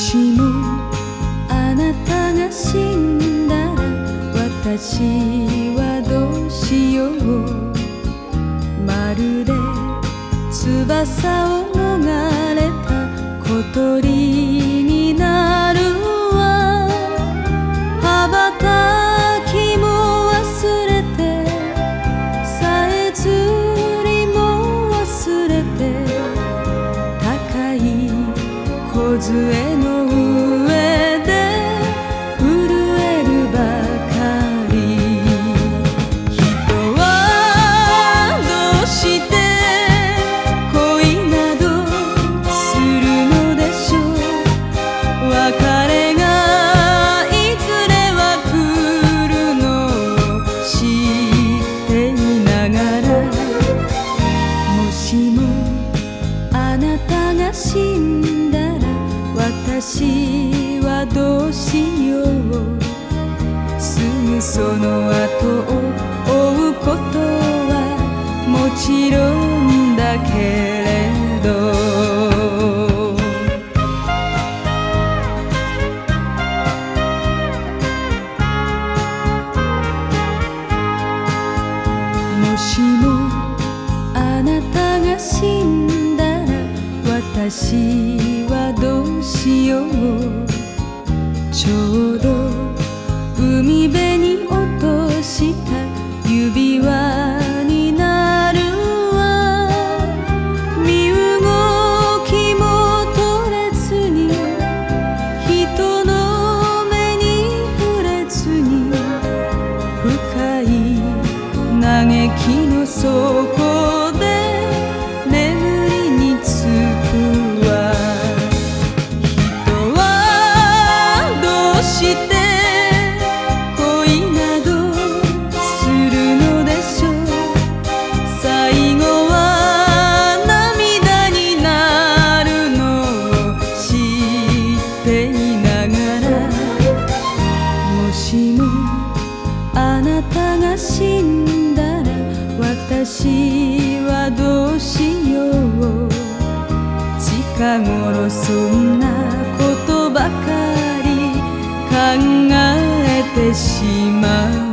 しもあなたが死んだら私はどうしよう。まるで翼を逃れた小鳥になるわ。羽ばたきも忘れてさえずりも忘れて高い小杖のなたが死んだら私はどうしよう。すぐその後を追うことはもちろんだけど。私はどうしよう。ちょうど海辺に落とした指輪になるわ。身動きも取れずに人の目に触れずに深い嘆きの底して恋などするのでしょう最後は涙になるのを知っていながらもしもあなたが死んだら私はどうしよう近頃そんなことばかり考えてしまう